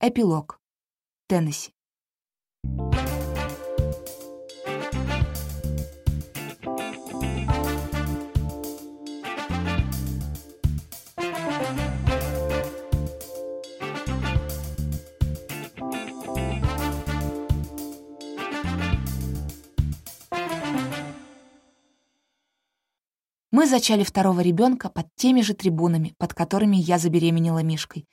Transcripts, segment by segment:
Эпилог. Теннесси. Мы зачали второго ребенка под теми же трибунами, под которыми я забеременела Мишкой.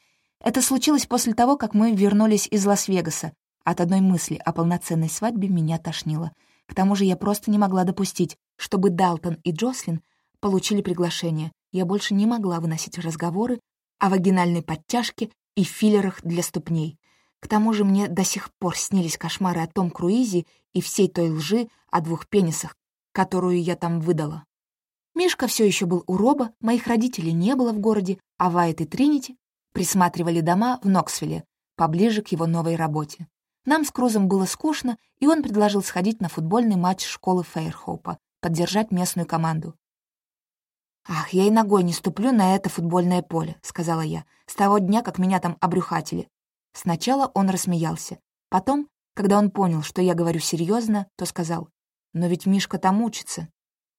Это случилось после того, как мы вернулись из Лас-Вегаса. От одной мысли о полноценной свадьбе меня тошнило. К тому же я просто не могла допустить, чтобы Далтон и Джослин получили приглашение. Я больше не могла выносить разговоры о вагинальной подтяжке и филлерах для ступней. К тому же мне до сих пор снились кошмары о том круизе и всей той лжи о двух пенисах, которую я там выдала. Мишка все еще был у Роба, моих родителей не было в городе, а Вайт и Тринити присматривали дома в Ноксвилле, поближе к его новой работе. Нам с Крузом было скучно, и он предложил сходить на футбольный матч школы Фейрхоупа, поддержать местную команду. «Ах, я и ногой не ступлю на это футбольное поле», — сказала я, «с того дня, как меня там обрюхатили». Сначала он рассмеялся. Потом, когда он понял, что я говорю серьезно, то сказал, «Но ведь Мишка там учится».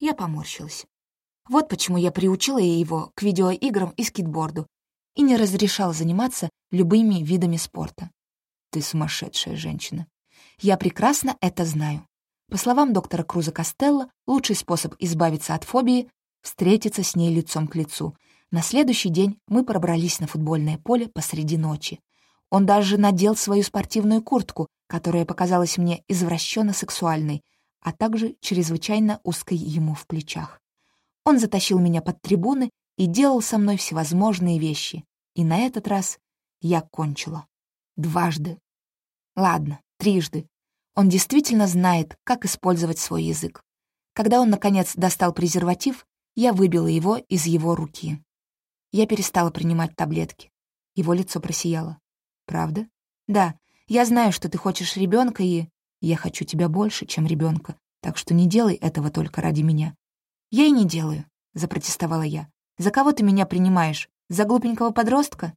Я поморщилась. Вот почему я приучила его к видеоиграм и скейтборду и не разрешала заниматься любыми видами спорта. Ты сумасшедшая женщина. Я прекрасно это знаю. По словам доктора Круза Костелло, лучший способ избавиться от фобии — встретиться с ней лицом к лицу. На следующий день мы пробрались на футбольное поле посреди ночи. Он даже надел свою спортивную куртку, которая показалась мне извращенно сексуальной, а также чрезвычайно узкой ему в плечах. Он затащил меня под трибуны и делал со мной всевозможные вещи. И на этот раз я кончила. Дважды. Ладно, трижды. Он действительно знает, как использовать свой язык. Когда он, наконец, достал презерватив, я выбила его из его руки. Я перестала принимать таблетки. Его лицо просияло. «Правда?» «Да, я знаю, что ты хочешь ребенка, и я хочу тебя больше, чем ребенка, так что не делай этого только ради меня. «Я и не делаю», — запротестовала я. «За кого ты меня принимаешь? За глупенького подростка?»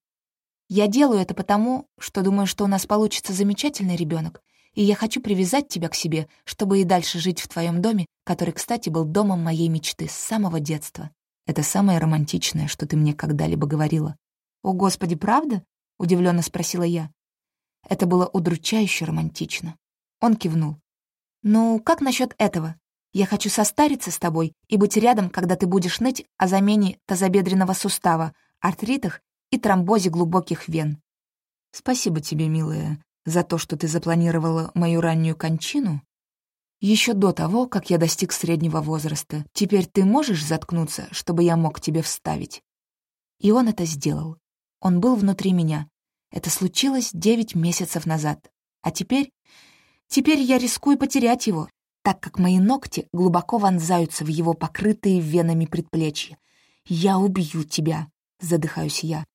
«Я делаю это потому, что думаю, что у нас получится замечательный ребенок, и я хочу привязать тебя к себе, чтобы и дальше жить в твоем доме, который, кстати, был домом моей мечты с самого детства. Это самое романтичное, что ты мне когда-либо говорила». «О, Господи, правда?» — удивленно спросила я. Это было удручающе романтично. Он кивнул. «Ну, как насчет этого? Я хочу состариться с тобой и быть рядом, когда ты будешь ныть о замене тазобедренного сустава, артритах и тромбозе глубоких вен. Спасибо тебе, милая, за то, что ты запланировала мою раннюю кончину. Еще до того, как я достиг среднего возраста, теперь ты можешь заткнуться, чтобы я мог тебе вставить?» И он это сделал. Он был внутри меня. Это случилось девять месяцев назад. А теперь... Теперь я рискую потерять его, так как мои ногти глубоко вонзаются в его покрытые венами предплечья. «Я убью тебя!» — задыхаюсь я.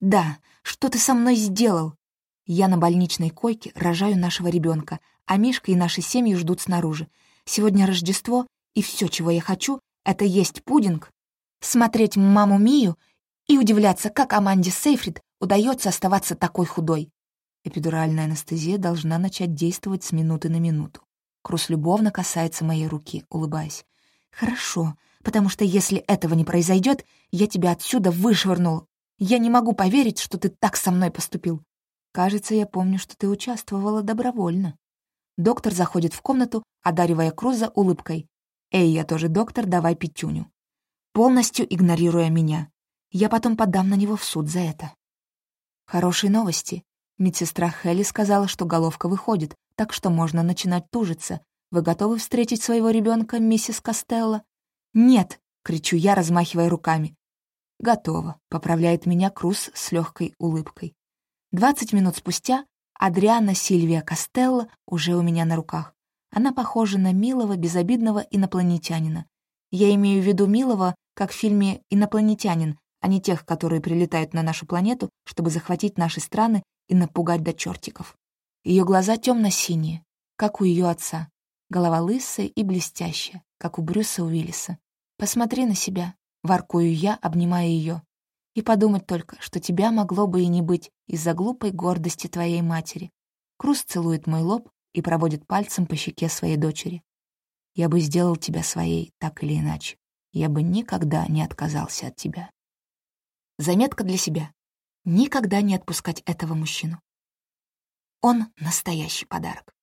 «Да, что ты со мной сделал?» Я на больничной койке рожаю нашего ребенка, а Мишка и наши семьи ждут снаружи. Сегодня Рождество, и все, чего я хочу, это есть пудинг, смотреть маму Мию и удивляться, как Аманде Сейфрид удается оставаться такой худой. Эпидуральная анестезия должна начать действовать с минуты на минуту. Крус любовно касается моей руки, улыбаясь. «Хорошо, потому что если этого не произойдет, я тебя отсюда вышвырнул. Я не могу поверить, что ты так со мной поступил. Кажется, я помню, что ты участвовала добровольно». Доктор заходит в комнату, одаривая Круза улыбкой. «Эй, я тоже доктор, давай пятюню». Полностью игнорируя меня. Я потом подам на него в суд за это. Хорошие новости. Медсестра Хелли сказала, что головка выходит, так что можно начинать тужиться. Вы готовы встретить своего ребенка, миссис Костелло? «Нет!» — кричу я, размахивая руками. «Готово», — поправляет меня Круз с легкой улыбкой. Двадцать минут спустя Адриана Сильвия Костелло уже у меня на руках. Она похожа на милого, безобидного инопланетянина. Я имею в виду милого, как в фильме «Инопланетянин», а не тех, которые прилетают на нашу планету, чтобы захватить наши страны и напугать до чертиков. Ее глаза темно-синие, как у ее отца, голова лысая и блестящая, как у Брюса Уиллиса. «Посмотри на себя», — воркую я, обнимая ее. И подумать только, что тебя могло бы и не быть из-за глупой гордости твоей матери. Крус целует мой лоб и проводит пальцем по щеке своей дочери. Я бы сделал тебя своей, так или иначе. Я бы никогда не отказался от тебя. Заметка для себя. Никогда не отпускать этого мужчину. Он настоящий подарок.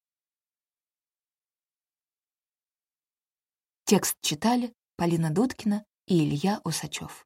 Текст читали Полина Дудкина и Илья Усачев.